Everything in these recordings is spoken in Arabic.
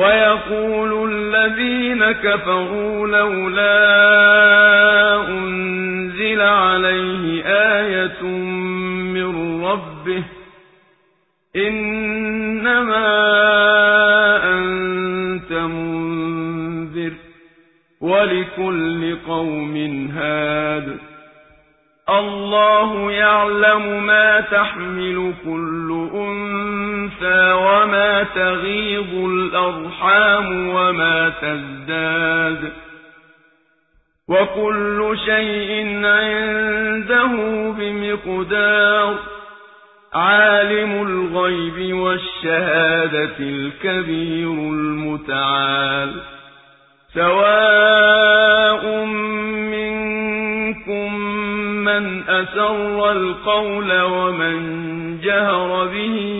ويقول الذين كفروا لولا أنزل عليه آية من ربه إنما أنت منذر ولكل قوم هاد الله يعلم ما تحمل كل أنثى وما تغيض الأرحام وما تزداد وكل شيء عنده بمقدار عالم الغيب والشهادة الكبير المتعال سواء منكم من أسر القول ومن جهر به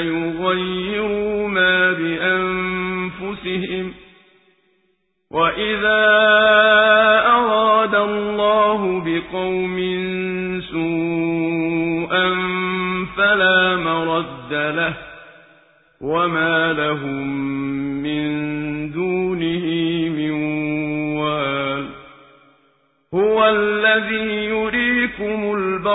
يغيروا ما بأنفسهم وإذا أراد الله بقوم سوءا فلا مرد له وما لهم من دونه من وال هو الذي